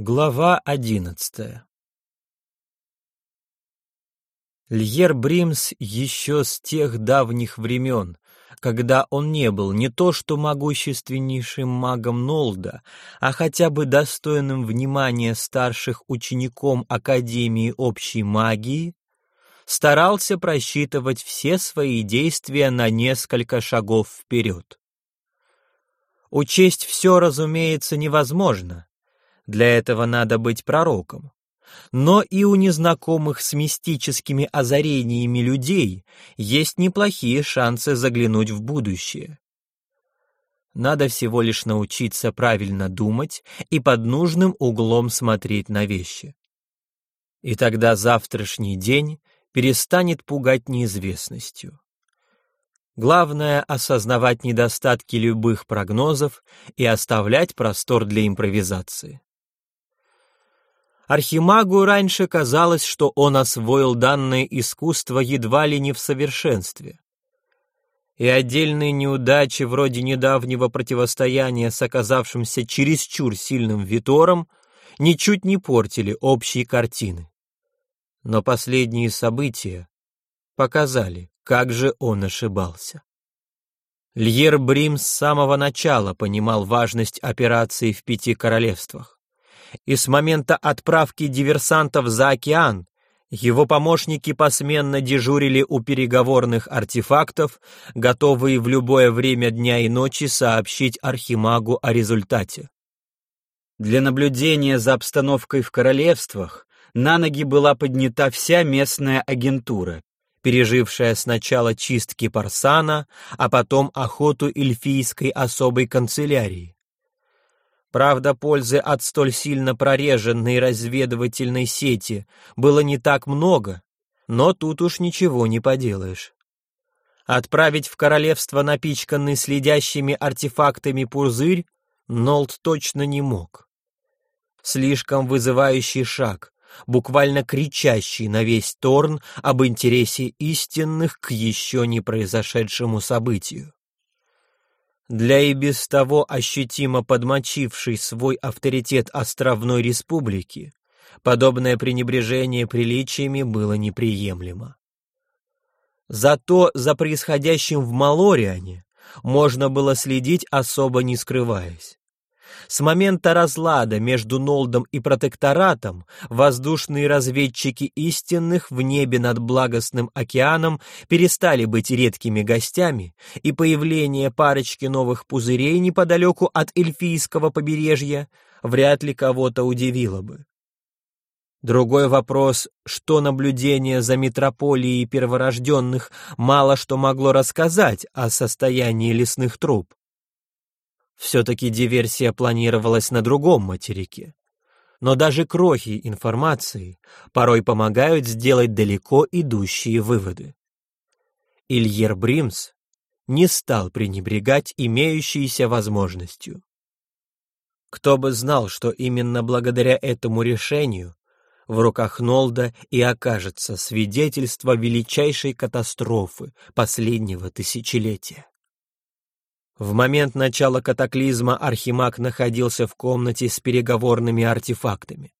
Глава одиннадцатая Льер Бримс еще с тех давних времен, когда он не был не то что могущественнейшим магом Нолда, а хотя бы достойным внимания старших учеником Академии общей магии, старался просчитывать все свои действия на несколько шагов вперед. Учесть все, разумеется, невозможно, для этого надо быть пророком. Но и у незнакомых с мистическими озарениями людей есть неплохие шансы заглянуть в будущее. Надо всего лишь научиться правильно думать и под нужным углом смотреть на вещи. И тогда завтрашний день перестанет пугать неизвестностью. Главное — осознавать недостатки любых прогнозов и оставлять простор для импровизации. Архимагу раньше казалось, что он освоил данное искусство едва ли не в совершенстве. И отдельные неудачи вроде недавнего противостояния с оказавшимся чересчур сильным Витором ничуть не портили общей картины. Но последние события показали, как же он ошибался. Льер Брим с самого начала понимал важность операции в пяти королевствах и с момента отправки диверсантов за океан его помощники посменно дежурили у переговорных артефактов, готовые в любое время дня и ночи сообщить Архимагу о результате. Для наблюдения за обстановкой в королевствах на ноги была поднята вся местная агентура, пережившая сначала чистки Парсана, а потом охоту эльфийской особой канцелярии. Правда, пользы от столь сильно прореженной разведывательной сети было не так много, но тут уж ничего не поделаешь. Отправить в королевство напичканный следящими артефактами пузырь Нолт точно не мог. Слишком вызывающий шаг, буквально кричащий на весь Торн об интересе истинных к еще не произошедшему событию. Для и без того ощутимо подмочившей свой авторитет островной республики, подобное пренебрежение приличиями было неприемлемо. Зато за происходящим в Малориане можно было следить особо не скрываясь. С момента разлада между Нолдом и протекторатом воздушные разведчики истинных в небе над благостным океаном перестали быть редкими гостями, и появление парочки новых пузырей неподалеку от эльфийского побережья вряд ли кого-то удивило бы. Другой вопрос, что наблюдение за метрополией перворожденных мало что могло рассказать о состоянии лесных труб. Все-таки диверсия планировалась на другом материке. Но даже крохи информации порой помогают сделать далеко идущие выводы. Ильер Бримс не стал пренебрегать имеющейся возможностью. Кто бы знал, что именно благодаря этому решению в руках Нолда и окажется свидетельство величайшей катастрофы последнего тысячелетия. В момент начала катаклизма Архимаг находился в комнате с переговорными артефактами.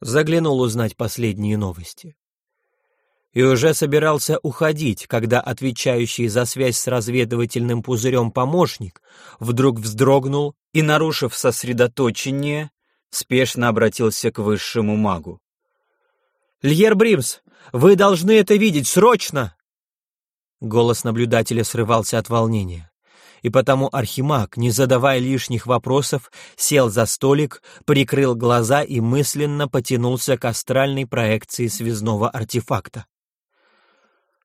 Заглянул узнать последние новости. И уже собирался уходить, когда отвечающий за связь с разведывательным пузырем помощник вдруг вздрогнул и, нарушив сосредоточение, спешно обратился к высшему магу. «Льер Бримс, вы должны это видеть, срочно!» Голос наблюдателя срывался от волнения и потому Архимаг, не задавая лишних вопросов, сел за столик, прикрыл глаза и мысленно потянулся к астральной проекции связного артефакта.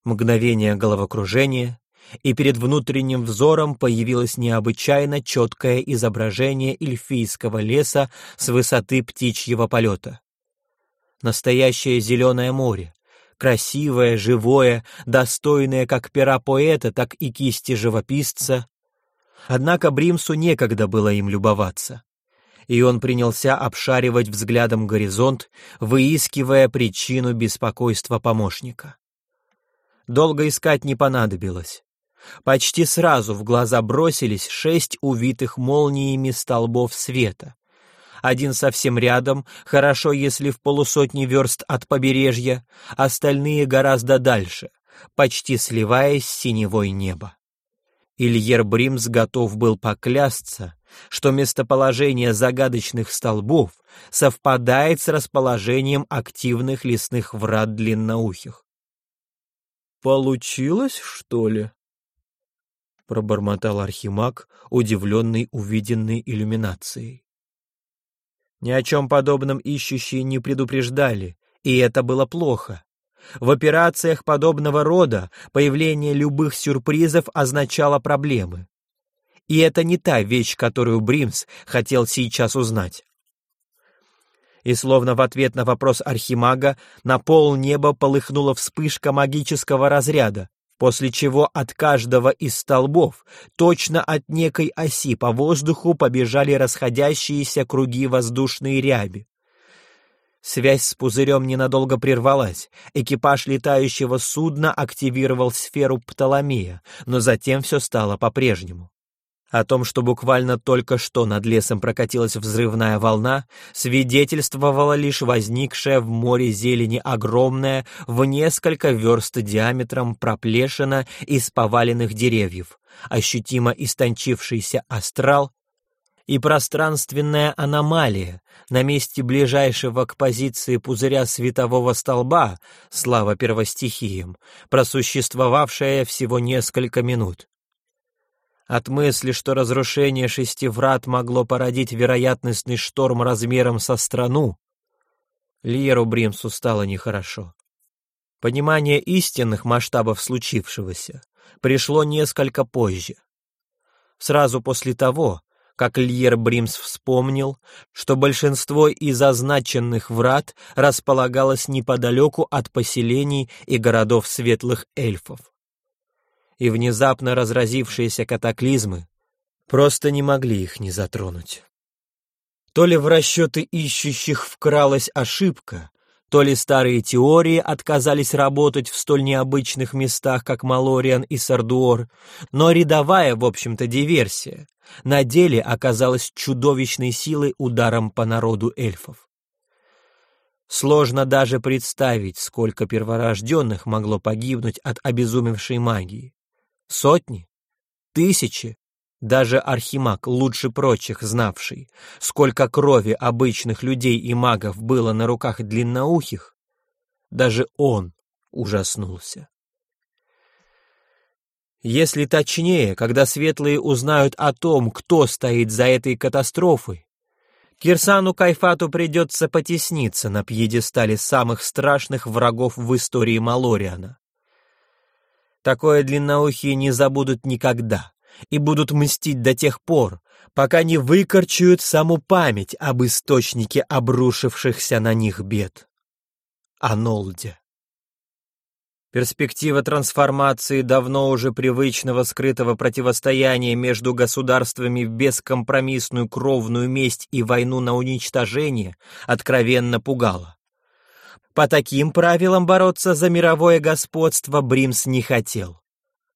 Мгновение головокружения, и перед внутренним взором появилось необычайно четкое изображение эльфийского леса с высоты птичьего полета. Настоящее зеленое море, красивое, живое, достойное как пера поэта, так и кисти живописца, Однако Бримсу некогда было им любоваться. И он принялся обшаривать взглядом горизонт, выискивая причину беспокойства помощника. Долго искать не понадобилось. Почти сразу в глаза бросились шесть увитых молниями столбов света. один совсем рядом, хорошо, если в полусотни верст от побережья, остальные гораздо дальше, почти сливаясь с синевой неба. Ильер Бримс готов был поклясться, что местоположение загадочных столбов совпадает с расположением активных лесных врат длинноухих. «Получилось, что ли?» — пробормотал Архимаг, удивленный увиденной иллюминацией. Ни о чем подобном ищущие не предупреждали, и это было плохо. В операциях подобного рода появление любых сюрпризов означало проблемы. И это не та вещь, которую Бримс хотел сейчас узнать. И словно в ответ на вопрос Архимага на пол неба полыхнула вспышка магического разряда, после чего от каждого из столбов, точно от некой оси по воздуху побежали расходящиеся круги воздушной ряби. Связь с пузырем ненадолго прервалась. Экипаж летающего судна активировал сферу Птоломея, но затем все стало по-прежнему. О том, что буквально только что над лесом прокатилась взрывная волна, свидетельствовала лишь возникшая в море зелени огромная, в несколько верст диаметром проплешина из поваленных деревьев, ощутимо истончившийся астрал и пространственная аномалия на месте ближайшего к позиции пузыря светового столба, слава первостихиям, просуществовавшая всего несколько минут. От мысли, что разрушение шести врат могло породить вероятностный шторм размером со страну, Лиеру Бримсу стало нехорошо. Понимание истинных масштабов случившегося пришло несколько позже. Сразу после того, как Льер Бримс вспомнил, что большинство из означенных врат располагалось неподалеку от поселений и городов светлых эльфов и внезапно разразившиеся катаклизмы просто не могли их не затронуть. То ли в расчеты ищущих вкралась ошибка, то ли старые теории отказались работать в столь необычных местах, как Малориан и Сардуор, но рядовая, в общем-то, диверсия на деле оказалась чудовищной силой ударом по народу эльфов. Сложно даже представить, сколько перворожденных могло погибнуть от обезумевшей магии. Сотни? Тысячи? Даже Архимаг, лучше прочих знавший, сколько крови обычных людей и магов было на руках длинноухих, даже он ужаснулся. Если точнее, когда светлые узнают о том, кто стоит за этой катастрофой, Кирсану Кайфату придется потесниться на пьедестале самых страшных врагов в истории Малориана. Такое длинноухие не забудут никогда и будут мстить до тех пор, пока не выкорчуют саму память об источнике обрушившихся на них бед. Анолде. Перспектива трансформации давно уже привычного скрытого противостояния между государствами в бескомпромиссную кровную месть и войну на уничтожение откровенно пугала. По таким правилам бороться за мировое господство Бримс не хотел.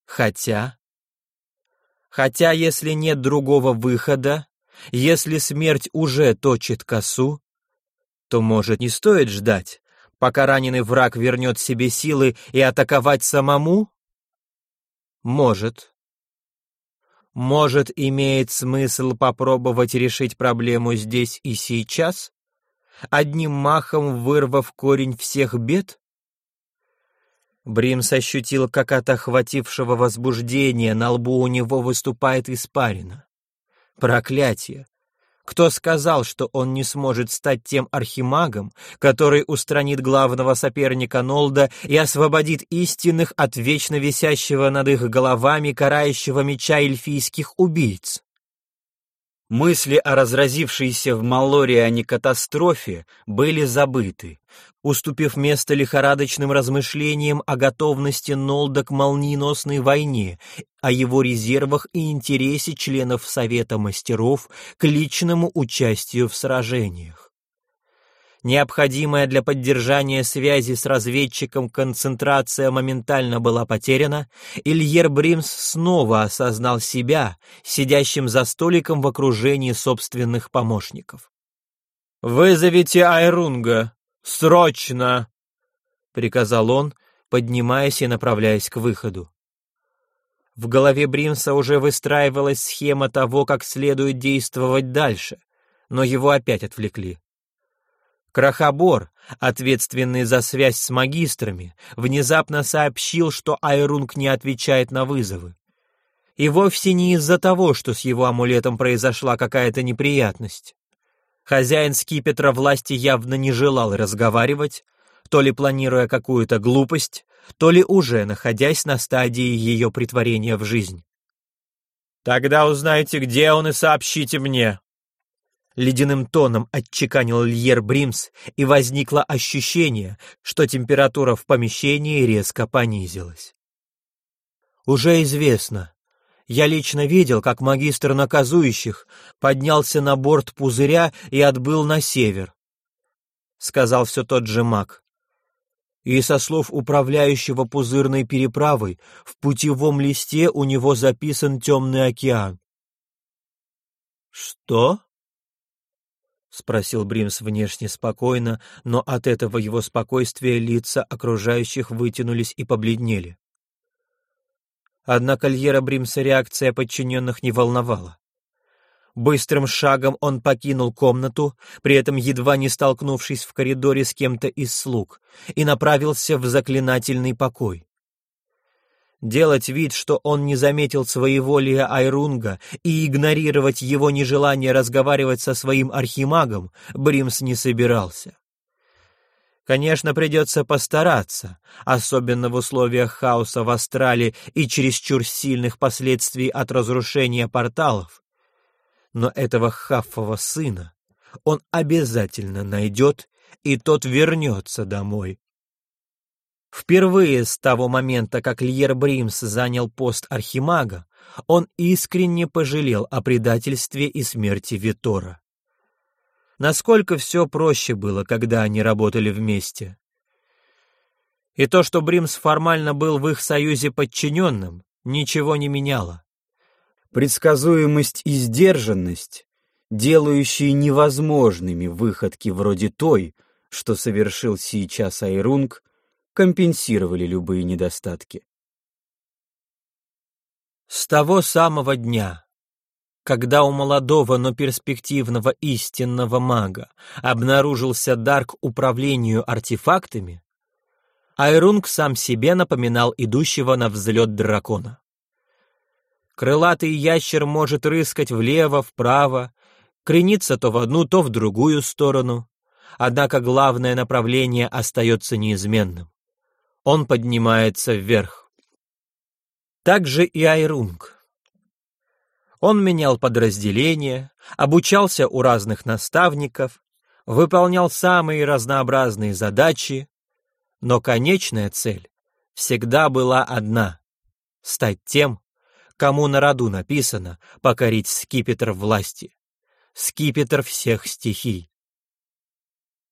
Хотя... Хотя, если нет другого выхода, если смерть уже точит косу, то, может, не стоит ждать, пока раненый враг вернет себе силы и атаковать самому? Может. Может, имеет смысл попробовать решить проблему здесь и сейчас? одним махом вырвав корень всех бед? Бримс ощутил, как от охватившего возбуждения на лбу у него выступает испарина. Проклятие! Кто сказал, что он не сможет стать тем архимагом, который устранит главного соперника Нолда и освободит истинных от вечно висящего над их головами карающего меча эльфийских убийц? Мысли о разразившейся в Маллориане катастрофе были забыты, уступив место лихорадочным размышлениям о готовности Нолда к молниеносной войне, о его резервах и интересе членов Совета мастеров к личному участию в сражениях. Необходимая для поддержания связи с разведчиком концентрация моментально была потеряна, и Льер Бримс снова осознал себя, сидящим за столиком в окружении собственных помощников. «Вызовите Айрунга! Срочно!» — приказал он, поднимаясь и направляясь к выходу. В голове Бримса уже выстраивалась схема того, как следует действовать дальше, но его опять отвлекли. Крахобор, ответственный за связь с магистрами, внезапно сообщил, что Айрунг не отвечает на вызовы. И вовсе не из-за того, что с его амулетом произошла какая-то неприятность. Хозяин скипетра власти явно не желал разговаривать, то ли планируя какую-то глупость, то ли уже находясь на стадии ее притворения в жизнь. «Тогда узнайте, где он, и сообщите мне», Ледяным тоном отчеканил Льер Бримс, и возникло ощущение, что температура в помещении резко понизилась. Уже известно. Я лично видел, как магистр наказующих поднялся на борт пузыря и отбыл на север. Сказал все тот же маг. И со слов управляющего пузырной переправой, в путевом листе у него записан темный океан. «Что?» — спросил Бримс внешне спокойно, но от этого его спокойствия лица окружающих вытянулись и побледнели. Однако Льера Бримса реакция подчиненных не волновала. Быстрым шагом он покинул комнату, при этом едва не столкнувшись в коридоре с кем-то из слуг, и направился в заклинательный покой. Делать вид, что он не заметил своеволия Айрунга и игнорировать его нежелание разговаривать со своим архимагом, Бримс не собирался. Конечно, придется постараться, особенно в условиях хаоса в Астрале и чересчур сильных последствий от разрушения порталов. Но этого хаффова сына он обязательно найдет, и тот вернется домой. Впервые с того момента, как Льер Бримс занял пост архимага, он искренне пожалел о предательстве и смерти Витора. Насколько все проще было, когда они работали вместе. И то, что Бримс формально был в их союзе подчиненным, ничего не меняло. Предсказуемость и сдержанность, делающие невозможными выходки вроде той, что совершил сейчас Айрунг, компенсировали любые недостатки. С того самого дня, когда у молодого, но перспективного истинного мага обнаружился дар к управлению артефактами, Айрунг сам себе напоминал идущего на взлет дракона. Крылатый ящер может рыскать влево, вправо, крениться то в одну, то в другую сторону, однако главное направление остается неизменным он поднимается вверх. Так же и Айрунг. Он менял подразделения, обучался у разных наставников, выполнял самые разнообразные задачи, но конечная цель всегда была одна — стать тем, кому на роду написано покорить скипетр власти, скипетр всех стихий.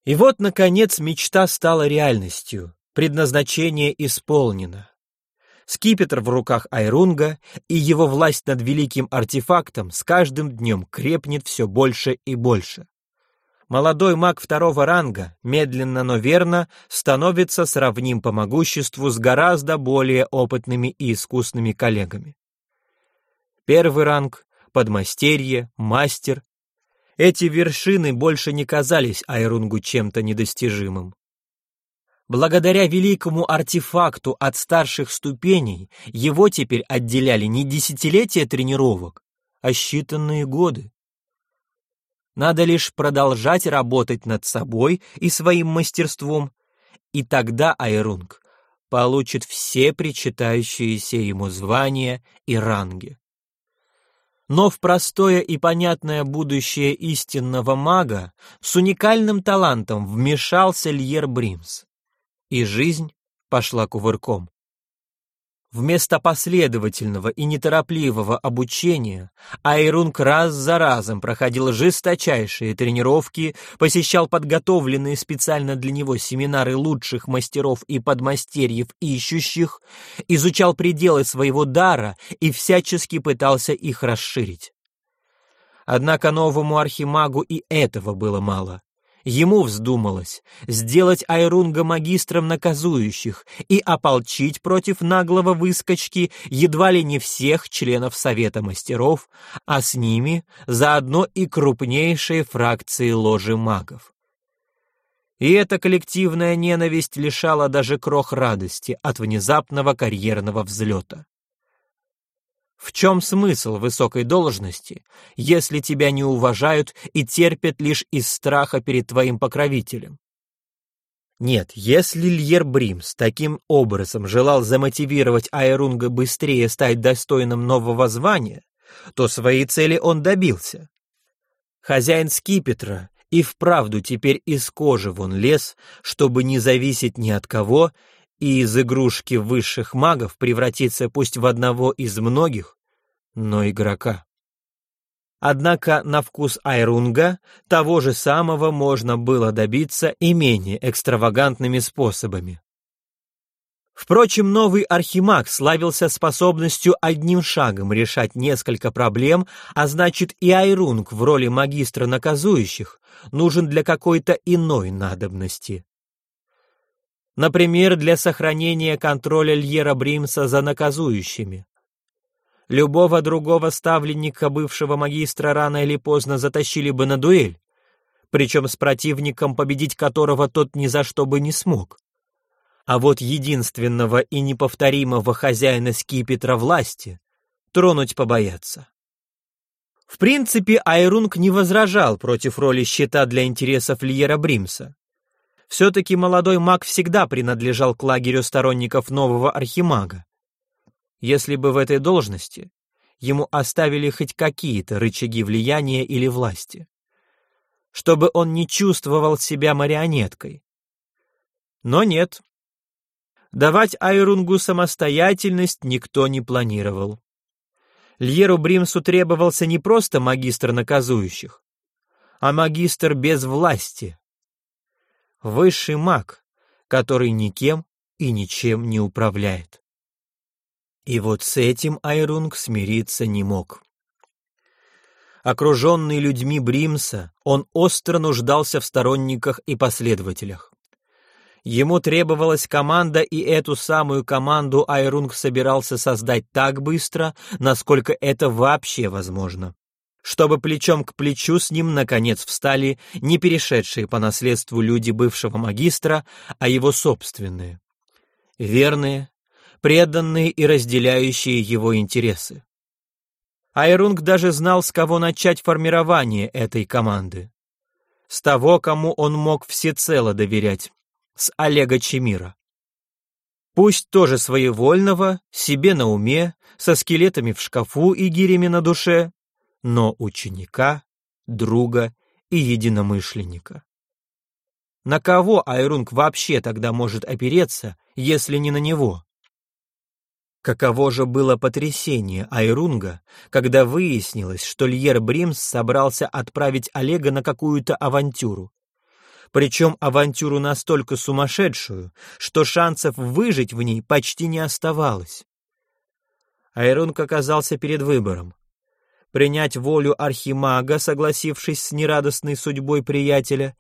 И вот, наконец, мечта стала реальностью, Предназначение исполнено. Скипетр в руках Айрунга и его власть над великим артефактом с каждым днем крепнет все больше и больше. Молодой маг второго ранга, медленно, но верно, становится сравним по могуществу с гораздо более опытными и искусными коллегами. Первый ранг, подмастерье, мастер. Эти вершины больше не казались Айрунгу чем-то недостижимым. Благодаря великому артефакту от старших ступеней его теперь отделяли не десятилетия тренировок, а считанные годы. Надо лишь продолжать работать над собой и своим мастерством, и тогда Айрунг получит все причитающиеся ему звания и ранги. Но в простое и понятное будущее истинного мага с уникальным талантом вмешался Льер Бримс и жизнь пошла кувырком. Вместо последовательного и неторопливого обучения Айрунг раз за разом проходил жесточайшие тренировки, посещал подготовленные специально для него семинары лучших мастеров и подмастерьев ищущих, изучал пределы своего дара и всячески пытался их расширить. Однако новому архимагу и этого было мало. Ему вздумалось сделать Айрунга магистром наказующих и ополчить против наглого выскочки едва ли не всех членов Совета мастеров, а с ними заодно и крупнейшие фракции ложи магов. И эта коллективная ненависть лишала даже крох радости от внезапного карьерного взлета. В чем смысл высокой должности, если тебя не уважают и терпят лишь из страха перед твоим покровителем? Нет, если Льер Бримс таким образом желал замотивировать Айрунга быстрее стать достойным нового звания, то своей цели он добился. Хозяин скипетра и вправду теперь из кожи вон лез, чтобы не зависеть ни от кого и из игрушки высших магов превратиться пусть в одного из многих, но игрока. Однако на вкус Айрунга того же самого можно было добиться и менее экстравагантными способами. Впрочем, новый архимаг славился способностью одним шагом решать несколько проблем, а значит и Айрунг в роли магистра наказующих нужен для какой-то иной надобности. Например, для сохранения контроля Льера Бримса за наказующими. Любого другого ставленника бывшего магистра рано или поздно затащили бы на дуэль, причем с противником, победить которого тот ни за что бы не смог. А вот единственного и неповторимого хозяина скипетра власти тронуть побояться. В принципе, Айрунг не возражал против роли щита для интересов Льера Бримса. Все-таки молодой маг всегда принадлежал к лагерю сторонников нового архимага. Если бы в этой должности ему оставили хоть какие-то рычаги влияния или власти, чтобы он не чувствовал себя марионеткой. Но нет. Давать Айрунгу самостоятельность никто не планировал. Льеру Бримсу требовался не просто магистр наказующих, а магистр без власти. Высший маг, который никем и ничем не управляет. И вот с этим Айрунг смириться не мог. Окруженный людьми Бримса, он остро нуждался в сторонниках и последователях. Ему требовалась команда, и эту самую команду Айрунг собирался создать так быстро, насколько это вообще возможно. Чтобы плечом к плечу с ним, наконец, встали не перешедшие по наследству люди бывшего магистра, а его собственные. Верные, преданные и разделяющие его интересы. Айрунг даже знал, с кого начать формирование этой команды. С того, кому он мог всецело доверять, с Олега Чемира. Пусть тоже своевольного, себе на уме, со скелетами в шкафу и гирями на душе, но ученика, друга и единомышленника. На кого Айрунг вообще тогда может опереться, если не на него? Каково же было потрясение Айрунга, когда выяснилось, что Льер Бримс собрался отправить Олега на какую-то авантюру, причем авантюру настолько сумасшедшую, что шансов выжить в ней почти не оставалось. Айрунг оказался перед выбором. Принять волю архимага, согласившись с нерадостной судьбой приятеля,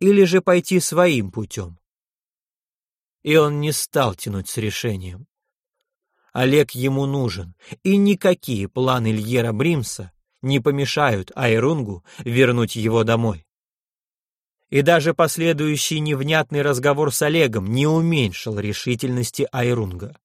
или же пойти своим путем. И он не стал тянуть с решением. Олег ему нужен, и никакие планы Льера Бримса не помешают Айрунгу вернуть его домой. И даже последующий невнятный разговор с Олегом не уменьшил решительности Айрунга.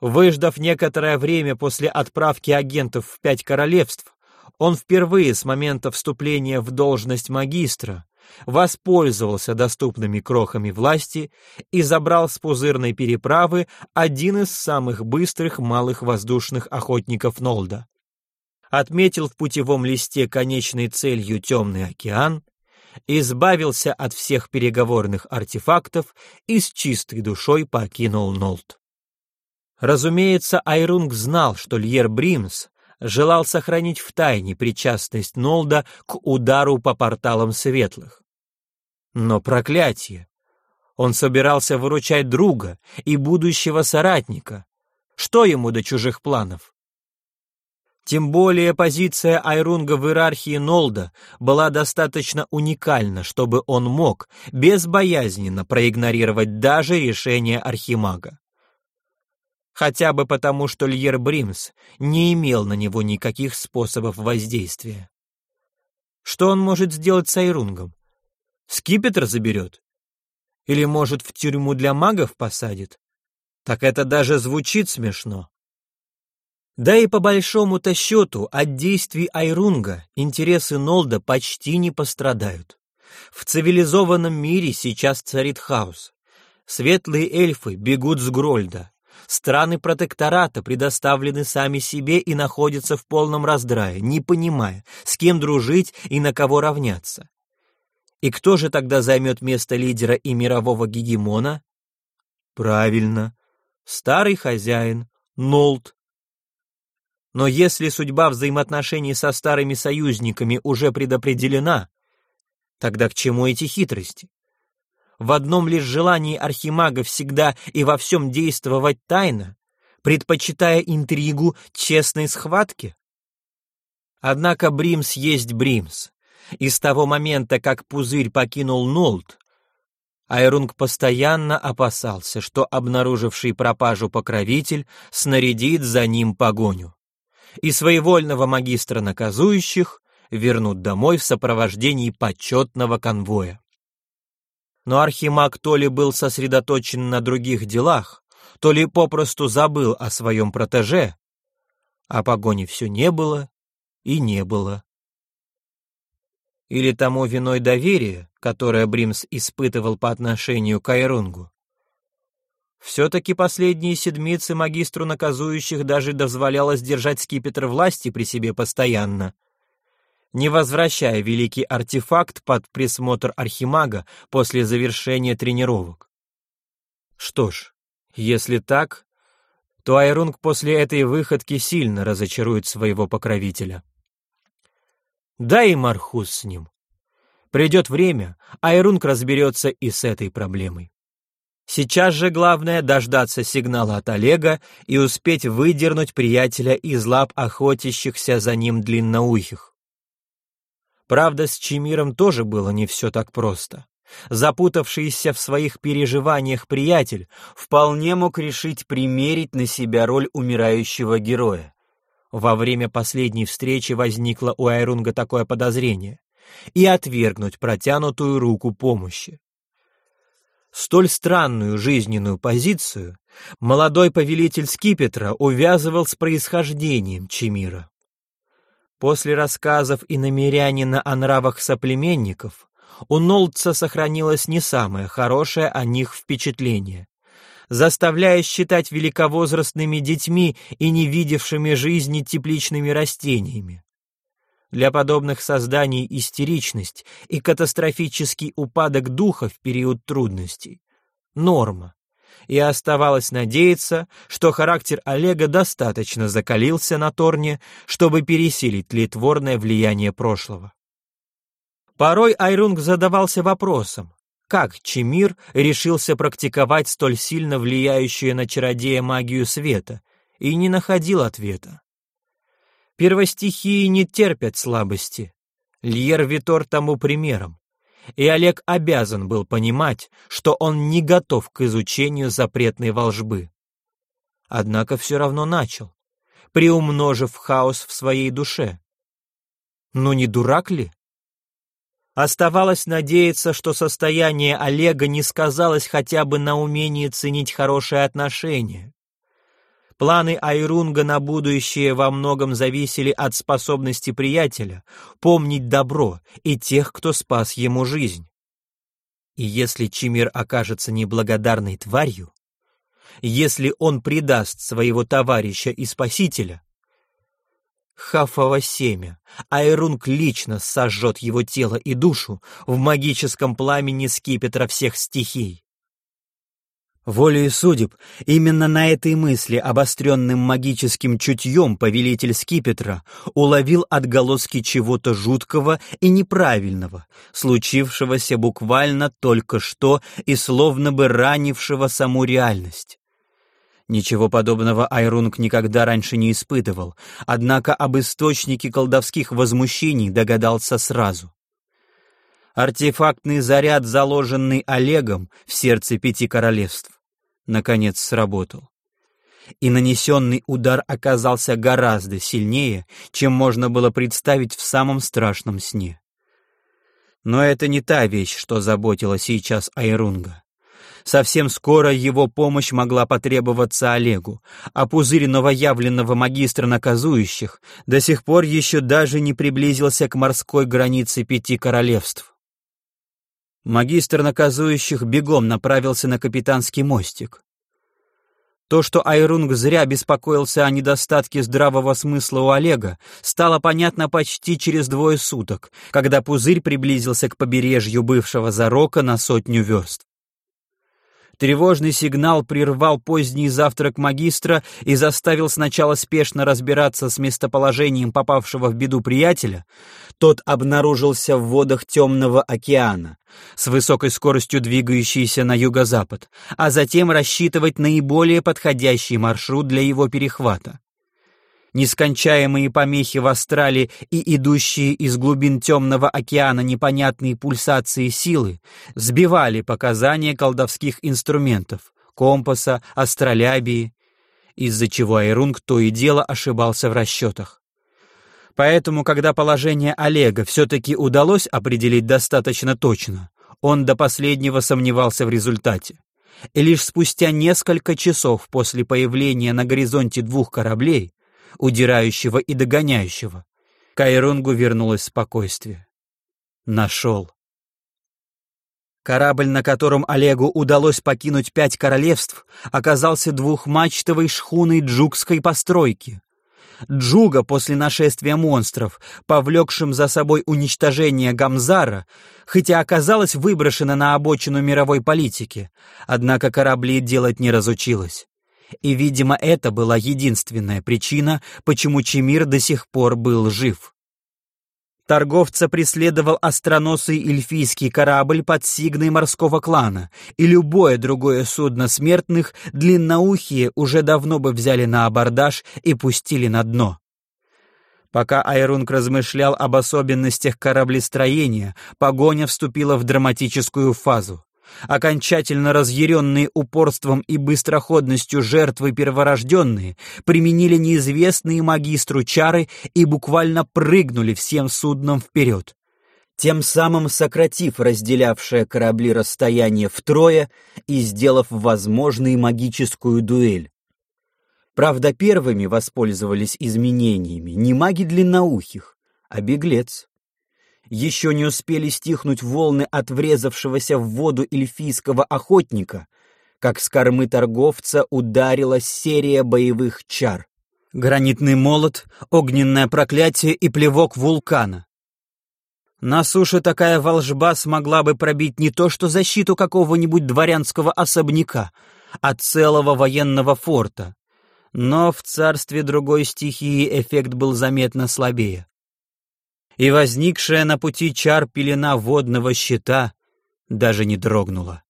Выждав некоторое время после отправки агентов в пять королевств, он впервые с момента вступления в должность магистра воспользовался доступными крохами власти и забрал с пузырной переправы один из самых быстрых малых воздушных охотников Нолда. Отметил в путевом листе конечной целью Темный океан избавился от всех переговорных артефактов и с чистой душой покинул Нолт. Разумеется, Айрунг знал, что Льер Бримс желал сохранить в тайне причастность Нолда к удару по порталам светлых. Но проклятие! Он собирался выручать друга и будущего соратника. Что ему до чужих планов? Тем более позиция Айрунга в иерархии Нолда была достаточно уникальна, чтобы он мог безбоязненно проигнорировать даже решение Архимага. Хотя бы потому, что Льер Бримс не имел на него никаких способов воздействия. Что он может сделать с Айрунгом? Скипетр заберет? Или, может, в тюрьму для магов посадит? Так это даже звучит смешно. Да и по большому-то счету от действий Айрунга интересы Нолда почти не пострадают. В цивилизованном мире сейчас царит хаос. Светлые эльфы бегут с Грольда. Страны протектората предоставлены сами себе и находятся в полном раздрае, не понимая, с кем дружить и на кого равняться. И кто же тогда займет место лидера и мирового гегемона? Правильно, старый хозяин, Нолд, но если судьба взаимоотношений со старыми союзниками уже предопределена, тогда к чему эти хитрости? В одном лишь желании архимага всегда и во всем действовать тайно, предпочитая интригу честной схватки? Однако Бримс есть Бримс. И с того момента, как пузырь покинул Нолд, Айрунг постоянно опасался, что обнаруживший пропажу покровитель снарядит за ним погоню и своевольного магистра наказующих вернут домой в сопровождении почетного конвоя. Но архимаг то ли был сосредоточен на других делах, то ли попросту забыл о своем протеже, а погони все не было и не было. Или тому виной доверие, которое Бримс испытывал по отношению к Айрунгу. Все-таки последние седмицы магистру наказующих даже дозволялось держать скипетр власти при себе постоянно, не возвращая великий артефакт под присмотр архимага после завершения тренировок. Что ж, если так, то Айрунг после этой выходки сильно разочарует своего покровителя. Да и Мархус с ним. Придет время, Айрунг разберется и с этой проблемой. Сейчас же главное дождаться сигнала от Олега и успеть выдернуть приятеля из лап охотящихся за ним длинноухих. Правда, с Чемиром тоже было не все так просто. Запутавшийся в своих переживаниях приятель вполне мог решить примерить на себя роль умирающего героя. Во время последней встречи возникло у Айрунга такое подозрение и отвергнуть протянутую руку помощи. Столь странную жизненную позицию молодой повелитель Скипетра увязывал с происхождением Чемира. После рассказов и намерянина о нравах соплеменников у Нолдца сохранилось не самое хорошее о них впечатление, заставляя считать великовозрастными детьми и не видевшими жизни тепличными растениями. Для подобных созданий истеричность и катастрофический упадок духа в период трудностей — норма. И оставалось надеяться, что характер Олега достаточно закалился на Торне, чтобы пересилить тлетворное влияние прошлого. Порой Айрунг задавался вопросом, как Чемир решился практиковать столь сильно влияющую на чародея магию света, и не находил ответа. Первостихии не терпят слабости. Льер Витор тому примером. И Олег обязан был понимать, что он не готов к изучению запретной волжбы. Однако все равно начал, приумножив хаос в своей душе. Ну не дурак ли? Оставалось надеяться, что состояние Олега не сказалось хотя бы на умении ценить хорошие отношения. Планы Айрунга на будущее во многом зависели от способности приятеля помнить добро и тех, кто спас ему жизнь. И если Чимир окажется неблагодарной тварью, если он предаст своего товарища и спасителя, Хафово семя, Айрунг лично сожжет его тело и душу в магическом пламени скипетра всех стихий. Волей судеб, именно на этой мысли, обостренным магическим чутьем, повелитель Скипетра уловил отголоски чего-то жуткого и неправильного, случившегося буквально только что и словно бы ранившего саму реальность. Ничего подобного Айрунг никогда раньше не испытывал, однако об источнике колдовских возмущений догадался сразу. Артефактный заряд, заложенный Олегом в сердце пяти королевств, наконец сработал. И нанесенный удар оказался гораздо сильнее, чем можно было представить в самом страшном сне. Но это не та вещь, что заботила сейчас Айрунга. Совсем скоро его помощь могла потребоваться Олегу, а пузырь новоявленного магистра наказующих до сих пор еще даже не приблизился к морской границе пяти королевств. Магистр наказующих бегом направился на капитанский мостик. То, что Айрунг зря беспокоился о недостатке здравого смысла у Олега, стало понятно почти через двое суток, когда пузырь приблизился к побережью бывшего Зарока на сотню верст. Тревожный сигнал прервал поздний завтрак магистра и заставил сначала спешно разбираться с местоположением попавшего в беду приятеля. Тот обнаружился в водах темного океана, с высокой скоростью двигающийся на юго-запад, а затем рассчитывать наиболее подходящий маршрут для его перехвата нескончаемые помехи в астрале и идущие из глубин темного океана непонятные пульсации силы сбивали показания колдовских инструментов, компаса, астролябии, из-за чего Айрунг то и дело ошибался в расчетах. Поэтому, когда положение Олега все-таки удалось определить достаточно точно, он до последнего сомневался в результате. И лишь спустя несколько часов после появления на горизонте двух кораблей удирающего и догоняющего. Кайрунгу вернулось спокойствие. Нашел. Корабль, на котором Олегу удалось покинуть пять королевств, оказался двухмачтовой шхуной джукской постройки. Джуга после нашествия монстров, повлекшим за собой уничтожение Гамзара, хотя оказалась выброшена на обочину мировой политики, однако корабли делать не разучилась. И, видимо, это была единственная причина, почему Чемир до сих пор был жив. Торговца преследовал остроносый эльфийский корабль под сигной морского клана, и любое другое судно смертных длинноухие уже давно бы взяли на абордаж и пустили на дно. Пока Айрунг размышлял об особенностях кораблестроения, погоня вступила в драматическую фазу. Окончательно разъяренные упорством и быстроходностью жертвы перворожденные применили неизвестные магистру чары и буквально прыгнули всем судном вперед тем самым сократив разделявшее корабли расстояние втрое и сделав возможной магическую дуэль. Правда, первыми воспользовались изменениями не маги длинноухих, а беглец. Еще не успели стихнуть волны от врезавшегося в воду эльфийского охотника, как с кормы торговца ударила серия боевых чар. Гранитный молот, огненное проклятие и плевок вулкана. На суше такая волжба смогла бы пробить не то что защиту какого-нибудь дворянского особняка, а целого военного форта. Но в царстве другой стихии эффект был заметно слабее и возникшая на пути чар пелена водного щита даже не дрогнула.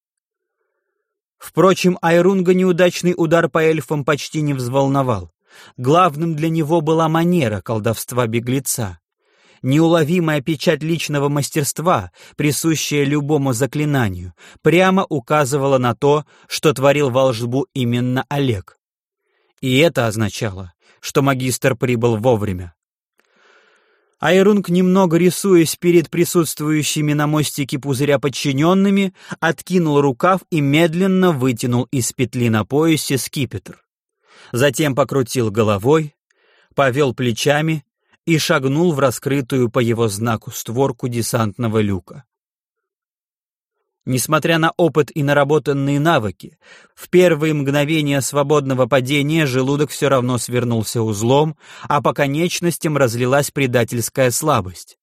Впрочем, Айрунга неудачный удар по эльфам почти не взволновал. Главным для него была манера колдовства беглеца. Неуловимая печать личного мастерства, присущая любому заклинанию, прямо указывала на то, что творил волшбу именно Олег. И это означало, что магистр прибыл вовремя. Айрунг, немного рисуясь перед присутствующими на мостике пузыря подчиненными, откинул рукав и медленно вытянул из петли на поясе скипетр. Затем покрутил головой, повел плечами и шагнул в раскрытую по его знаку створку десантного люка. Несмотря на опыт и наработанные навыки, в первые мгновения свободного падения желудок все равно свернулся узлом, а по конечностям разлилась предательская слабость.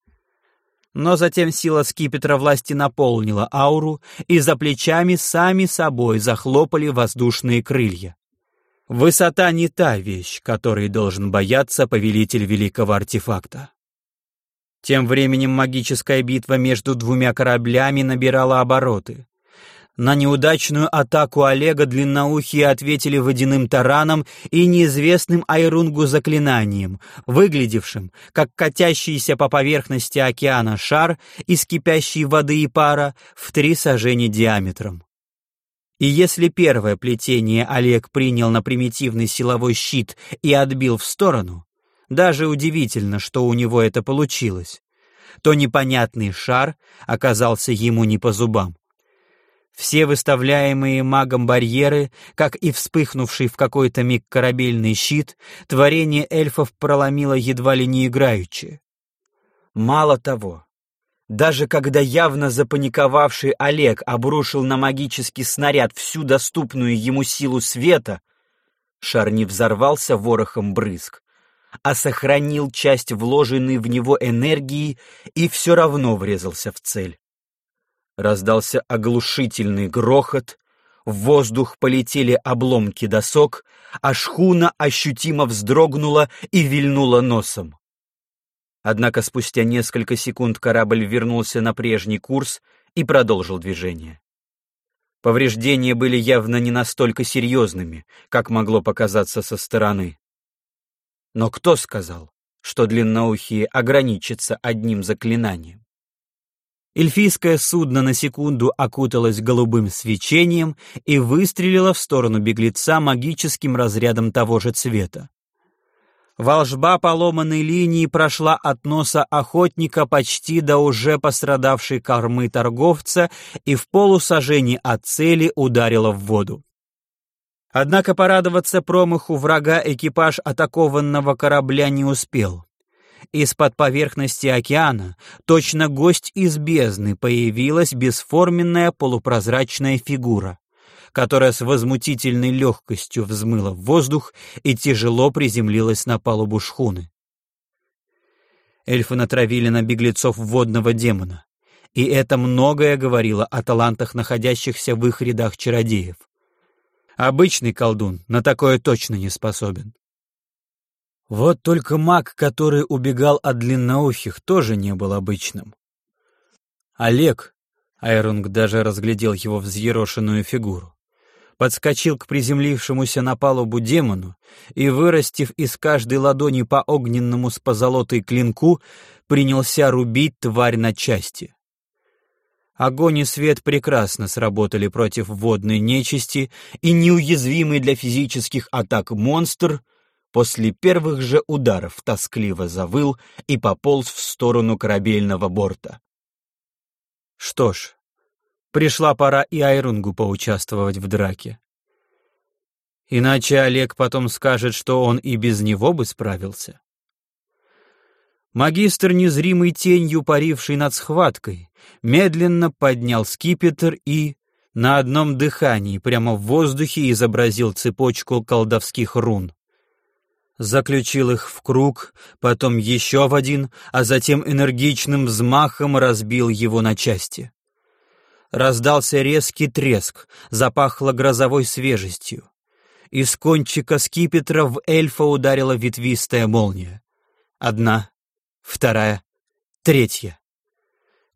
Но затем сила скипетра власти наполнила ауру, и за плечами сами собой захлопали воздушные крылья. Высота не та вещь, которой должен бояться повелитель великого артефакта. Тем временем магическая битва между двумя кораблями набирала обороты. На неудачную атаку Олега длинноухие ответили водяным тараном и неизвестным Айрунгу заклинанием, выглядевшим, как катящийся по поверхности океана шар из кипящей воды и пара в три сажени диаметром. И если первое плетение Олег принял на примитивный силовой щит и отбил в сторону, даже удивительно, что у него это получилось, то непонятный шар оказался ему не по зубам. Все выставляемые магом барьеры, как и вспыхнувший в какой-то миг корабельный щит, творение эльфов проломило едва ли не играючи. Мало того, даже когда явно запаниковавший Олег обрушил на магический снаряд всю доступную ему силу света, шар не взорвался ворохом брызг, а сохранил часть вложенной в него энергии и все равно врезался в цель. Раздался оглушительный грохот, в воздух полетели обломки досок, а шхуна ощутимо вздрогнула и вильнула носом. Однако спустя несколько секунд корабль вернулся на прежний курс и продолжил движение. Повреждения были явно не настолько серьезными, как могло показаться со стороны. Но кто сказал, что длинноухие ограничатся одним заклинанием? Эльфийское судно на секунду окуталось голубым свечением и выстрелило в сторону беглеца магическим разрядом того же цвета. Волжба поломанной линии прошла от носа охотника почти до уже пострадавшей кормы торговца и в полусажении от цели ударила в воду. Однако порадоваться промаху врага экипаж атакованного корабля не успел. Из-под поверхности океана, точно гость из бездны, появилась бесформенная полупрозрачная фигура, которая с возмутительной легкостью взмыла в воздух и тяжело приземлилась на палубу шхуны. Эльфы натравили на беглецов водного демона, и это многое говорило о талантах находящихся в их рядах чародеев. Обычный колдун на такое точно не способен. Вот только маг, который убегал от длинноухих, тоже не был обычным. Олег, Айрунг даже разглядел его взъерошенную фигуру, подскочил к приземлившемуся на палубу демону и, вырастив из каждой ладони по огненному с позолотой клинку, принялся рубить тварь на части. Огонь и свет прекрасно сработали против водной нечисти, и неуязвимый для физических атак монстр — после первых же ударов тоскливо завыл и пополз в сторону корабельного борта. Что ж, пришла пора и Айрунгу поучаствовать в драке. Иначе Олег потом скажет, что он и без него бы справился. Магистр, незримой тенью паривший над схваткой, медленно поднял скипетр и, на одном дыхании, прямо в воздухе изобразил цепочку колдовских рун заключил их в круг, потом еще в один, а затем энергичным взмахом разбил его на части. Раздался резкий треск, запахло грозовой свежестью. Из кончика скипетра в эльфа ударила ветвистая молния. Одна, вторая, третья.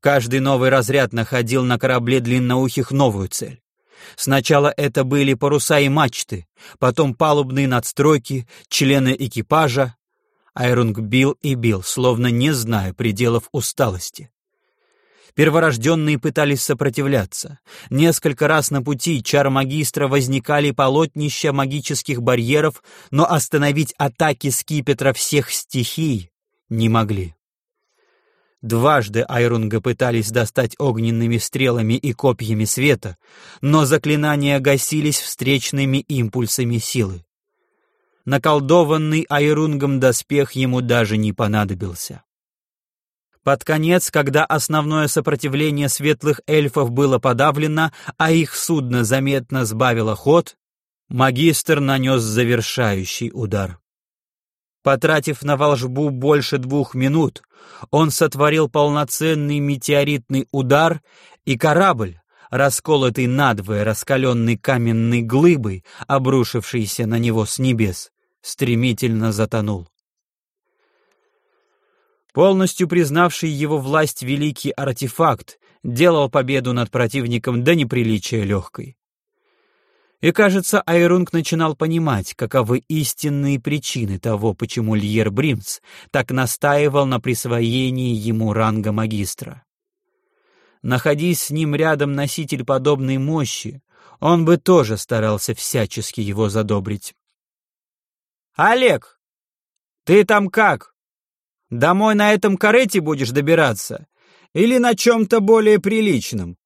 Каждый новый разряд находил на корабле длинноухих новую цель. Сначала это были паруса и мачты, потом палубные надстройки, члены экипажа. Айрунг бил и бил, словно не зная пределов усталости. Перворожденные пытались сопротивляться. Несколько раз на пути чар магистра возникали полотнища магических барьеров, но остановить атаки скипетра всех стихий не могли. Дважды Айрунга пытались достать огненными стрелами и копьями света, но заклинания гасились встречными импульсами силы. Наколдованный Айрунгом доспех ему даже не понадобился. Под конец, когда основное сопротивление светлых эльфов было подавлено, а их судно заметно сбавило ход, магистр нанес завершающий удар. Потратив на волжбу больше двух минут, он сотворил полноценный метеоритный удар, и корабль, расколотый надвое раскаленной каменной глыбой, обрушившийся на него с небес, стремительно затонул. Полностью признавший его власть великий артефакт делал победу над противником до неприличия легкой. И, кажется, Айрунг начинал понимать, каковы истинные причины того, почему Льер Бримс так настаивал на присвоении ему ранга магистра. Находясь с ним рядом носитель подобной мощи, он бы тоже старался всячески его задобрить. «Олег, ты там как? Домой на этом карете будешь добираться? Или на чем-то более приличном?»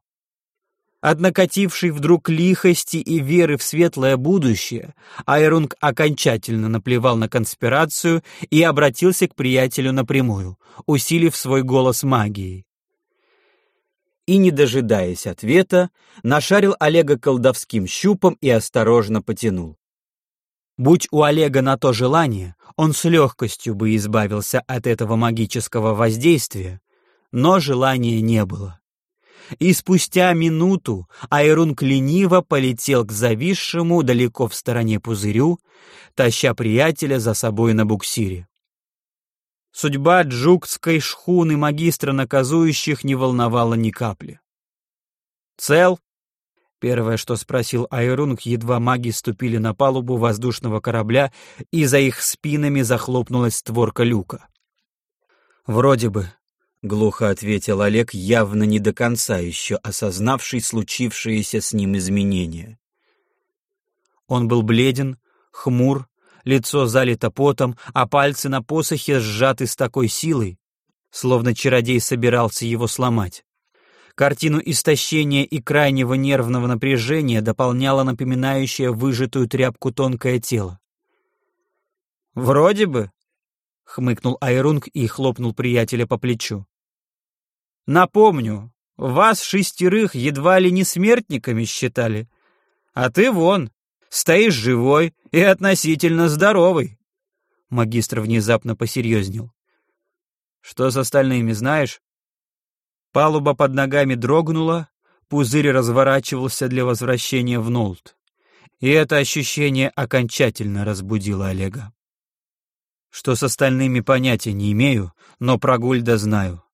От накатившей вдруг лихости и веры в светлое будущее, Айрунг окончательно наплевал на конспирацию и обратился к приятелю напрямую, усилив свой голос магией. И, не дожидаясь ответа, нашарил Олега колдовским щупом и осторожно потянул. Будь у Олега на то желание, он с легкостью бы избавился от этого магического воздействия, но желания не было и спустя минуту Айрунг лениво полетел к зависшему далеко в стороне пузырю, таща приятеля за собой на буксире. Судьба джукской шхуны магистра наказующих не волновала ни капли. «Цел?» — первое, что спросил Айрунг, едва маги ступили на палубу воздушного корабля, и за их спинами захлопнулась створка люка. «Вроде бы», глухо ответил Олег, явно не до конца еще осознавший случившиеся с ним изменения. Он был бледен, хмур, лицо залито потом, а пальцы на посохе сжаты с такой силой, словно чародей собирался его сломать. Картину истощения и крайнего нервного напряжения дополняло напоминающее выжатую тряпку тонкое тело. «Вроде бы», — хмыкнул Айрунг и хлопнул приятеля по плечу. Напомню, вас шестерых едва ли не смертниками считали. А ты вон, стоишь живой и относительно здоровый. Магистр внезапно посерьезнел. Что с остальными, знаешь? Палуба под ногами дрогнула, пузырь разворачивался для возвращения в Нолт. И это ощущение окончательно разбудило Олега. Что с остальными понятия не имею, но про Гульда знаю.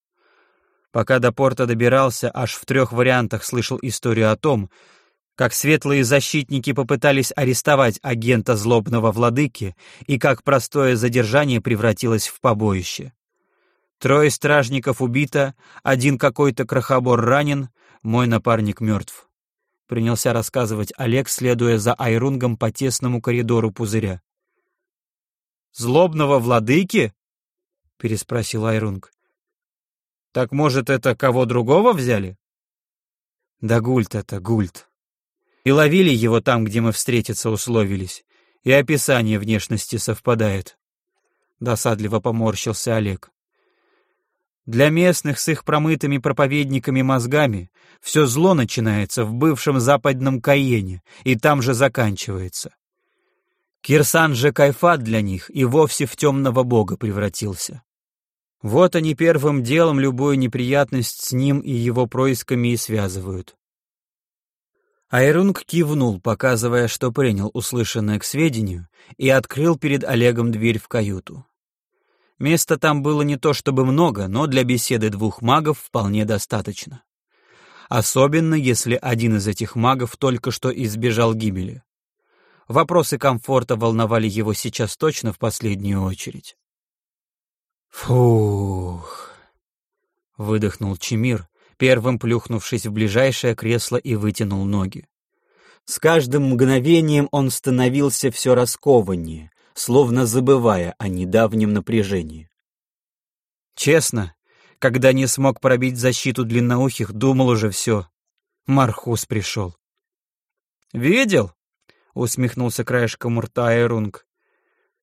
Пока до порта добирался, аж в трех вариантах слышал историю о том, как светлые защитники попытались арестовать агента злобного владыки и как простое задержание превратилось в побоище. Трое стражников убито, один какой-то крохобор ранен, мой напарник мертв. Принялся рассказывать Олег, следуя за Айрунгом по тесному коридору пузыря. «Злобного владыки?» — переспросил Айрунг. Так, может, это кого другого взяли? Да гульт это, гульт. И ловили его там, где мы встретиться условились. И описание внешности совпадает. Досадливо поморщился Олег. Для местных с их промытыми проповедниками мозгами все зло начинается в бывшем западном Каене и там же заканчивается. Кирсан же Кайфат для них и вовсе в темного бога превратился. Вот они первым делом любую неприятность с ним и его происками и связывают. Айрунг кивнул, показывая, что принял услышанное к сведению, и открыл перед Олегом дверь в каюту. Места там было не то чтобы много, но для беседы двух магов вполне достаточно. Особенно, если один из этих магов только что избежал гибели. Вопросы комфорта волновали его сейчас точно в последнюю очередь. «Фух!» — выдохнул Чемир, первым плюхнувшись в ближайшее кресло и вытянул ноги. С каждым мгновением он становился все раскованнее, словно забывая о недавнем напряжении. Честно, когда не смог пробить защиту длинноухих, думал уже все. Мархус пришел. «Видел?» — усмехнулся краешком рта Эрунг.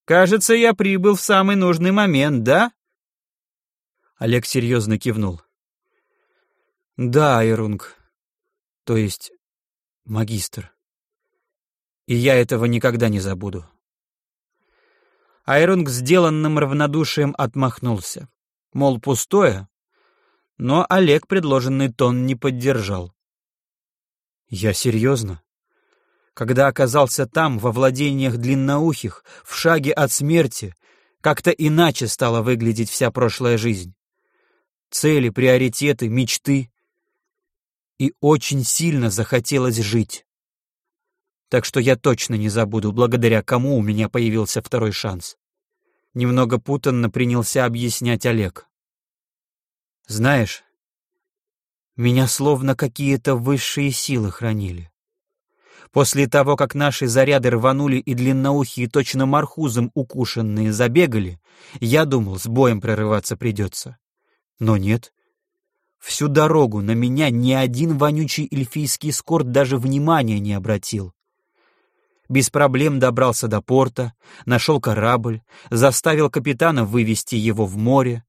«Кажется, я прибыл в самый нужный момент, да?» Олег серьезно кивнул. «Да, Ирунг. То есть магистр. И я этого никогда не забуду». Айрунг сделанным равнодушием отмахнулся. Мол, пустое. Но Олег предложенный тон не поддержал. «Я серьезно. Когда оказался там, во владениях длинноухих, в шаге от смерти, Как-то иначе стала выглядеть вся прошлая жизнь. Цели, приоритеты, мечты. И очень сильно захотелось жить. Так что я точно не забуду, благодаря кому у меня появился второй шанс. Немного путанно принялся объяснять Олег. Знаешь, меня словно какие-то высшие силы хранили. После того, как наши заряды рванули и длинноухие точно мархузом укушенные забегали, я думал, с боем прорываться придется. Но нет. Всю дорогу на меня ни один вонючий эльфийский скорт даже внимания не обратил. Без проблем добрался до порта, нашел корабль, заставил капитана вывести его в море,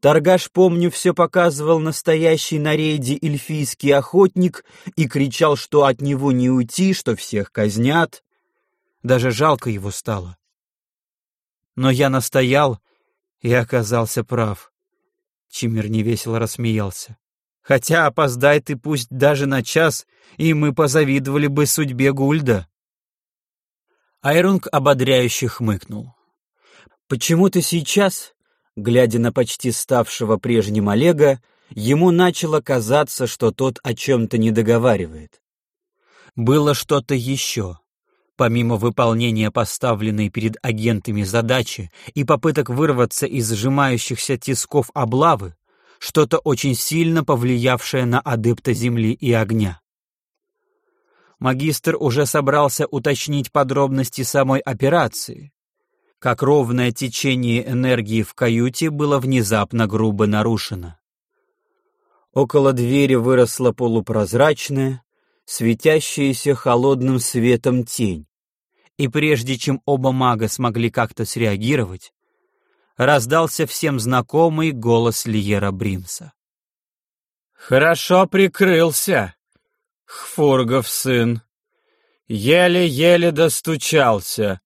Торгаш, помню, все показывал настоящий на рейде эльфийский охотник и кричал, что от него не уйти, что всех казнят. Даже жалко его стало. Но я настоял и оказался прав. Чимер невесело рассмеялся. Хотя опоздай ты пусть даже на час, и мы позавидовали бы судьбе Гульда. Айрунг ободряюще хмыкнул. Почему-то сейчас Глядя на почти ставшего прежним Олега, ему начало казаться, что тот о чем-то не договаривает. Было что-то еще. Помимо выполнения поставленной перед агентами задачи и попыток вырваться из сжимающихся тисков облавы, что-то очень сильно повлиявшее на адепта земли и огня. Магистр уже собрался уточнить подробности самой операции, как ровное течение энергии в каюте было внезапно грубо нарушено. Около двери выросла полупрозрачная, светящаяся холодным светом тень, и прежде чем оба мага смогли как-то среагировать, раздался всем знакомый голос Лиера Бримса. «Хорошо прикрылся, Хфургов сын. Еле-еле достучался.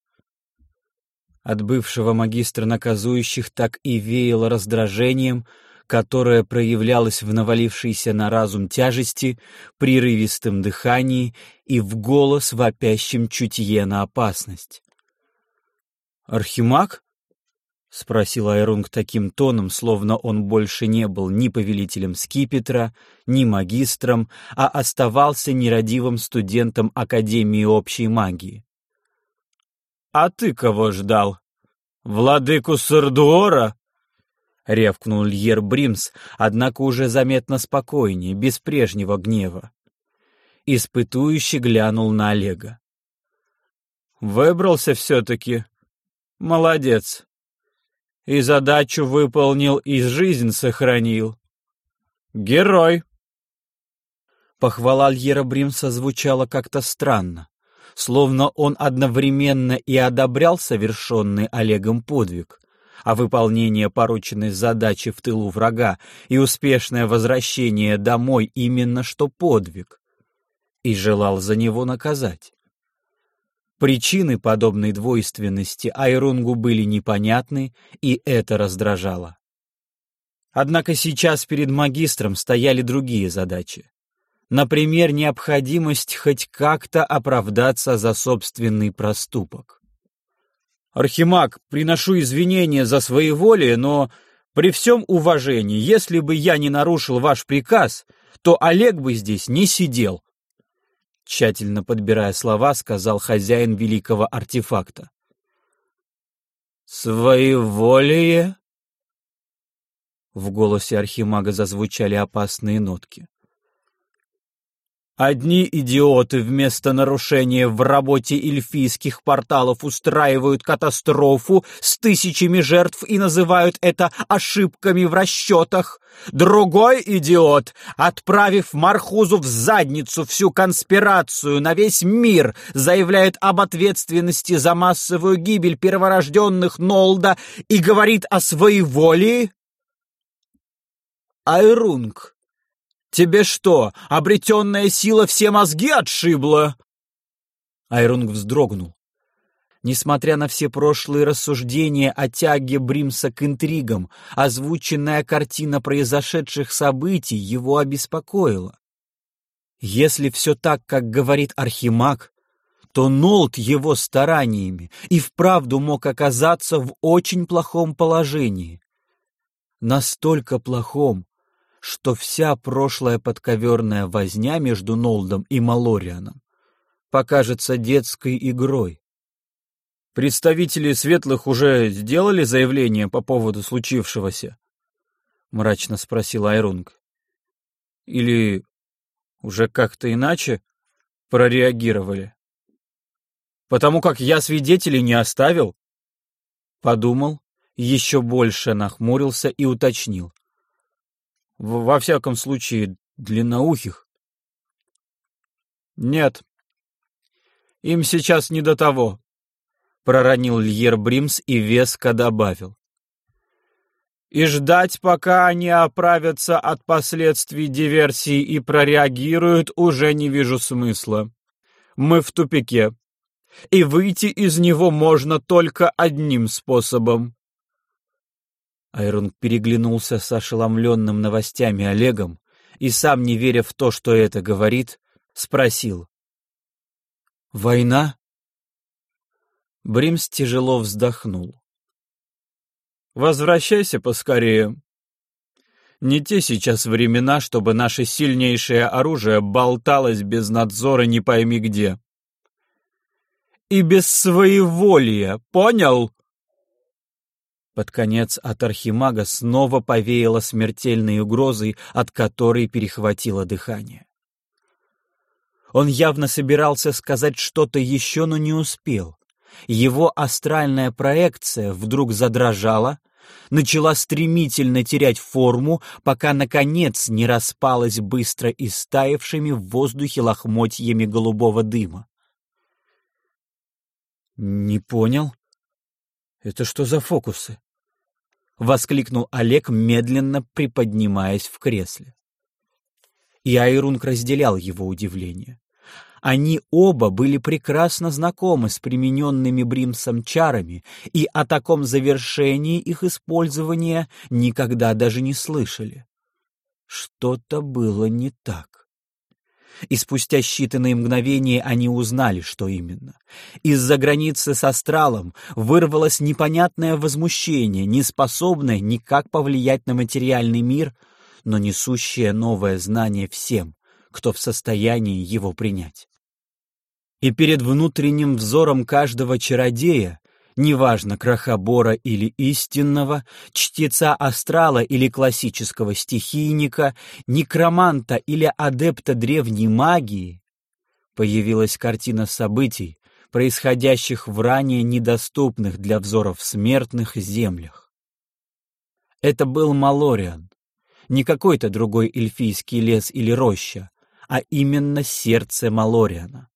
От бывшего магистра наказующих так и веяло раздражением, которое проявлялось в навалившейся на разум тяжести, прерывистом дыхании и в голос вопящем чутье на опасность. «Архимаг?» — спросил Айрунг таким тоном, словно он больше не был ни повелителем скипетра, ни магистром, а оставался нерадивым студентом Академии общей магии. «А ты кого ждал? Владыку Сардуора?» — ревкнул Льер Бримс, однако уже заметно спокойнее, без прежнего гнева. Испытующий глянул на Олега. «Выбрался все-таки. Молодец. И задачу выполнил, и жизнь сохранил. Герой!» Похвала Льера Бримса звучала как-то странно словно он одновременно и одобрял совершенный Олегом подвиг, а выполнение порученной задачи в тылу врага и успешное возвращение домой именно что подвиг, и желал за него наказать. Причины подобной двойственности Айрунгу были непонятны, и это раздражало. Однако сейчас перед магистром стояли другие задачи. Например, необходимость хоть как-то оправдаться за собственный проступок. «Архимаг, приношу извинения за своеволие, но при всем уважении, если бы я не нарушил ваш приказ, то Олег бы здесь не сидел», тщательно подбирая слова, сказал хозяин великого артефакта. «Своеволие?» В голосе архимага зазвучали опасные нотки. Одни идиоты вместо нарушения в работе эльфийских порталов устраивают катастрофу с тысячами жертв и называют это ошибками в расчетах. Другой идиот, отправив Мархузу в задницу всю конспирацию на весь мир, заявляет об ответственности за массовую гибель перворожденных Нолда и говорит о своеволии? Айрунг, Тебе что, обретенная сила все мозги отшибла?» Айрунг вздрогнул. Несмотря на все прошлые рассуждения о тяге Бримса к интригам, озвученная картина произошедших событий его обеспокоила. Если все так, как говорит Архимаг, то Нолт его стараниями и вправду мог оказаться в очень плохом положении. Настолько плохом, что вся прошлая подковерная возня между Нолдом и Малорианом покажется детской игрой. Представители светлых уже сделали заявление по поводу случившегося? Мрачно спросил Айрунг. Или уже как-то иначе прореагировали? Потому как я свидетелей не оставил? Подумал, еще больше нахмурился и уточнил. Во всяком случае, длинноухих. Нет, им сейчас не до того проронил Льер Бримс и веско добавил. И ждать, пока они оправятся от последствий диверсии и прореагируют, уже не вижу смысла. Мы в тупике. И выйти из него можно только одним способом. Айрон переглянулся с ошеломленным новостями Олегом и, сам не веря в то, что это говорит, спросил. «Война?» Бримс тяжело вздохнул. «Возвращайся поскорее. Не те сейчас времена, чтобы наше сильнейшее оружие болталось без надзора не пойми где. И без своеволия, понял?» Под конец от архимага снова повеяло смертельной угрозой, от которой перехватило дыхание. Он явно собирался сказать что-то еще, но не успел. Его астральная проекция вдруг задрожала, начала стремительно терять форму, пока, наконец, не распалась быстро истаявшими в воздухе лохмотьями голубого дыма. «Не понял? Это что за фокусы?» — воскликнул Олег, медленно приподнимаясь в кресле. И Айрунг разделял его удивление. Они оба были прекрасно знакомы с примененными Бримсом чарами и о таком завершении их использования никогда даже не слышали. Что-то было не так. И спустя считанные мгновения они узнали, что именно. Из-за границы с астралом вырвалось непонятное возмущение, не способное никак повлиять на материальный мир, но несущее новое знание всем, кто в состоянии его принять и перед внутренним взором каждого чародея, неважно, крахобора или истинного, чтеца астрала или классического стихийника, некроманта или адепта древней магии, появилась картина событий, происходящих в ранее недоступных для взоров смертных землях. Это был Малориан, не какой-то другой эльфийский лес или роща, а именно сердце Малориана.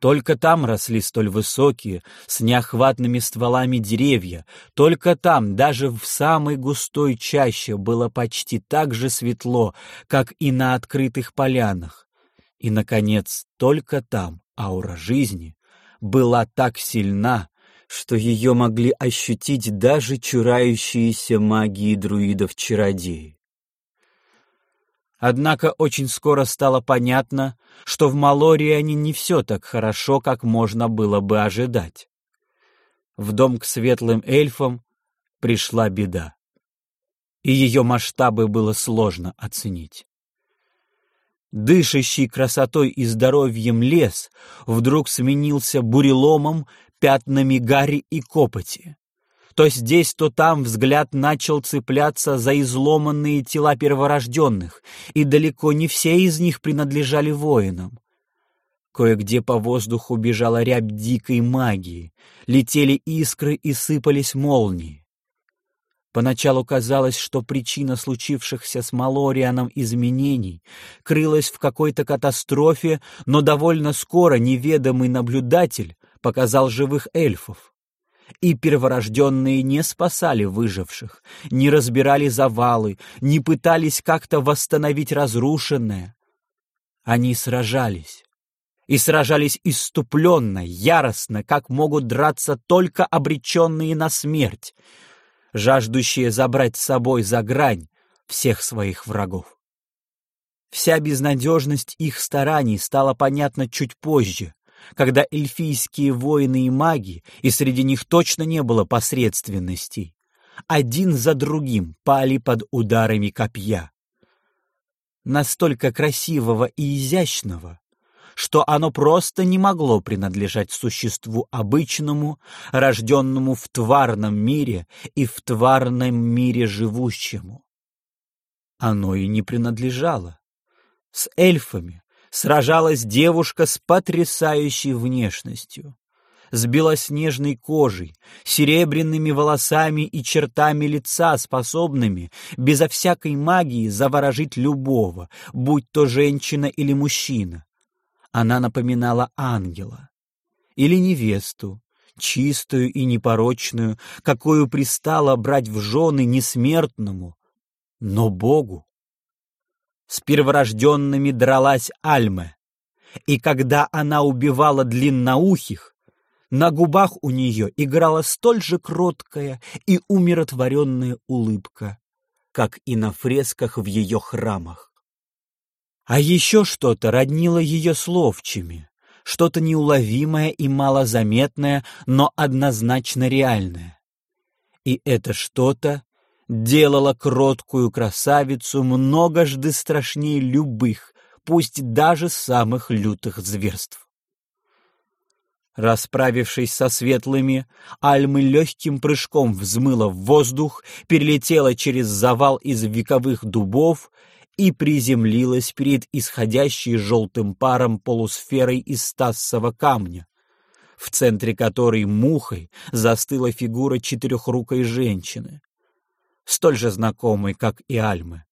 Только там росли столь высокие, с неохватными стволами деревья, только там, даже в самой густой чаще, было почти так же светло, как и на открытых полянах. И, наконец, только там аура жизни была так сильна, что ее могли ощутить даже чурающиеся магии друидов-чародеи. Однако очень скоро стало понятно, что в Малориане не все так хорошо, как можно было бы ожидать. В дом к светлым эльфам пришла беда, и ее масштабы было сложно оценить. Дышащий красотой и здоровьем лес вдруг сменился буреломом, пятнами гари и копоти. То здесь, то там взгляд начал цепляться за изломанные тела перворожденных, и далеко не все из них принадлежали воинам. Кое-где по воздуху бежала рябь дикой магии, летели искры и сыпались молнии. Поначалу казалось, что причина случившихся с Малорианом изменений крылась в какой-то катастрофе, но довольно скоро неведомый наблюдатель показал живых эльфов и перворожденные не спасали выживших, не разбирали завалы, не пытались как-то восстановить разрушенное. Они сражались. И сражались иступленно, яростно, как могут драться только обреченные на смерть, жаждущие забрать с собой за грань всех своих врагов. Вся безнадежность их стараний стала понятна чуть позже, когда эльфийские воины и маги, и среди них точно не было посредственностей, один за другим пали под ударами копья. Настолько красивого и изящного, что оно просто не могло принадлежать существу обычному, рожденному в тварном мире и в тварном мире живущему. Оно и не принадлежало. С эльфами сражалась девушка с потрясающей внешностью, с белоснежной кожей, серебряными волосами и чертами лица, способными безо всякой магии заворожить любого, будь то женщина или мужчина. Она напоминала ангела или невесту, чистую и непорочную, какую пристало брать в жены несмертному, но Богу. С перворожденными дралась Альме, и когда она убивала длинноухих, на губах у нее играла столь же кроткая и умиротворенная улыбка, как и на фресках в ее храмах. А еще что-то роднило ее с ловчими, что-то неуловимое и малозаметное, но однозначно реальное. И это что-то делало кроткую красавицу многожды страшнее любых, пусть даже самых лютых зверств. Расправившись со светлыми, Альмы легким прыжком взмыла в воздух, перелетела через завал из вековых дубов и приземлилась перед исходящей желтым паром полусферой из стассового камня, в центре которой мухой застыла фигура четырехрукой женщины, столь же знакомой, как и Альмы.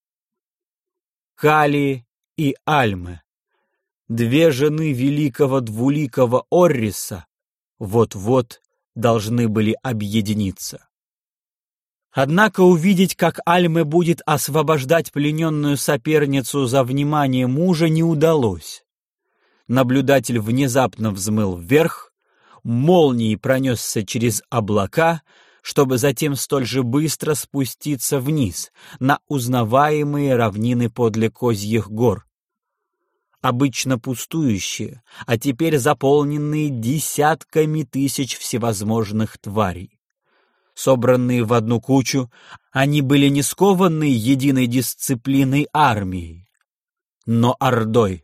Кали и Альмы, две жены великого двуликого Орриса, вот-вот должны были объединиться. Однако увидеть, как Альме будет освобождать плененную соперницу за внимание мужа, не удалось. Наблюдатель внезапно взмыл вверх, молнией пронесся через облака, чтобы затем столь же быстро спуститься вниз, на узнаваемые равнины подле Козьих гор. Обычно пустующие, а теперь заполненные десятками тысяч всевозможных тварей собранные в одну кучу, они были не скованы единой дисциплиной армии, но ордой,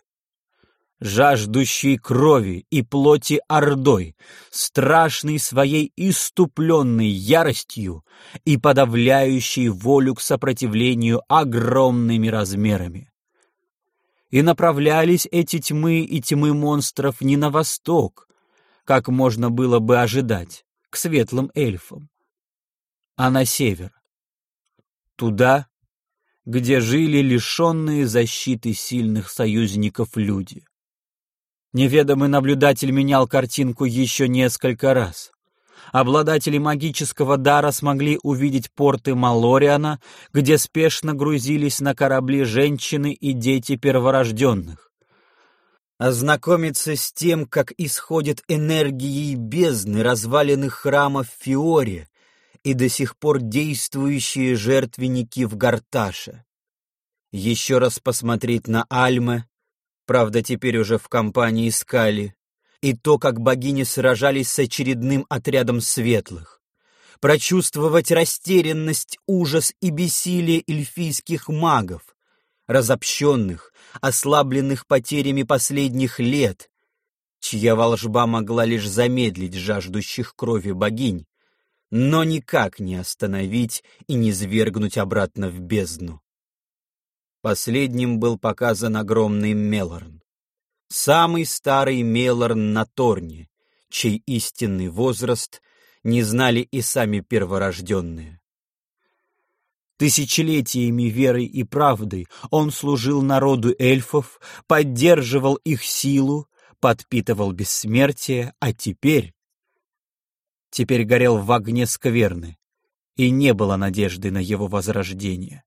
жаждущей крови и плоти ордой, страшной своей иступленной яростью и подавляющей волю к сопротивлению огромными размерами. И направлялись эти тьмы и тьмы монстров не на восток, как можно было бы ожидать, к светлым эльфам, а на север. Туда, где жили лишенные защиты сильных союзников люди. Неведомый наблюдатель менял картинку еще несколько раз. Обладатели магического дара смогли увидеть порты Малориана, где спешно грузились на корабли женщины и дети перворожденных. Ознакомиться с тем, как исходит энергией бездны разваленных храмов Фиоре, и до сих пор действующие жертвенники в Гарташе. Еще раз посмотреть на Альмы, правда, теперь уже в компании Скали, и то, как богини сражались с очередным отрядом светлых. Прочувствовать растерянность, ужас и бессилие эльфийских магов, разобщенных, ослабленных потерями последних лет, чья волжба могла лишь замедлить жаждущих крови богинь, но никак не остановить и не свергнуть обратно в бездну. Последним был показан огромный Мелорн. Самый старый Мелорн на Торне, чей истинный возраст не знали и сами перворожденные. Тысячелетиями верой и правдой он служил народу эльфов, поддерживал их силу, подпитывал бессмертие, а теперь теперь горел в огне скверны, и не было надежды на его возрождение.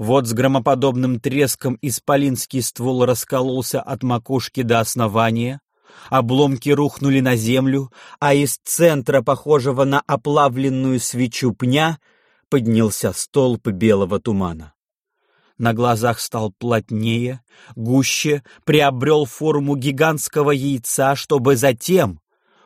Вот с громоподобным треском исполинский ствол раскололся от макушки до основания, обломки рухнули на землю, а из центра, похожего на оплавленную свечу пня, поднялся столб белого тумана. на глазах стал плотнее, гуще, приобрел форму гигантского яйца, чтобы затем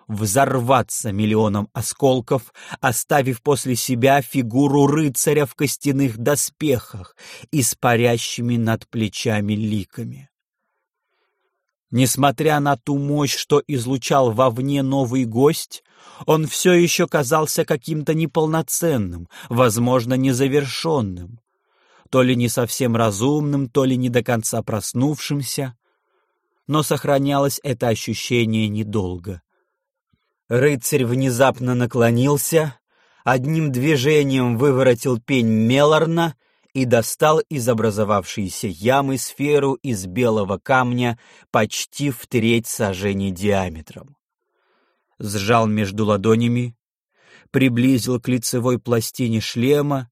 взорваться миллионом осколков, оставив после себя фигуру рыцаря в костяных доспехах и с парящими над плечами ликами. Несмотря на ту мощь, что излучал вовне новый гость, он все еще казался каким-то неполноценным, возможно, незавершенным то ли не совсем разумным, то ли не до конца проснувшимся, но сохранялось это ощущение недолго. Рыцарь внезапно наклонился, одним движением выворотил пень Мелорна и достал из образовавшейся ямы сферу из белого камня почти в треть сажений диаметром. Сжал между ладонями, приблизил к лицевой пластине шлема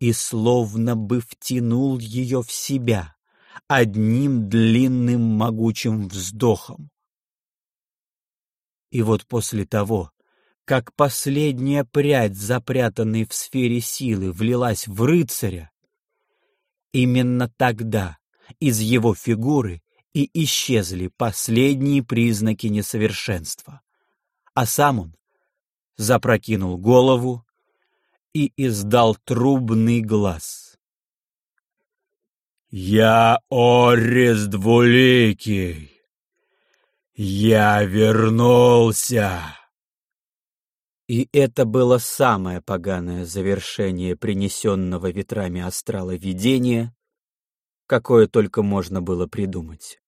и словно бы втянул ее в себя одним длинным могучим вздохом. И вот после того, как последняя прядь, запрятанной в сфере силы, влилась в рыцаря, именно тогда из его фигуры и исчезли последние признаки несовершенства. А сам он запрокинул голову и издал трубный глаз. «Я Орис Двуликий! Я вернулся!» И это было самое поганое завершение принесенного ветрами астрала видения, какое только можно было придумать.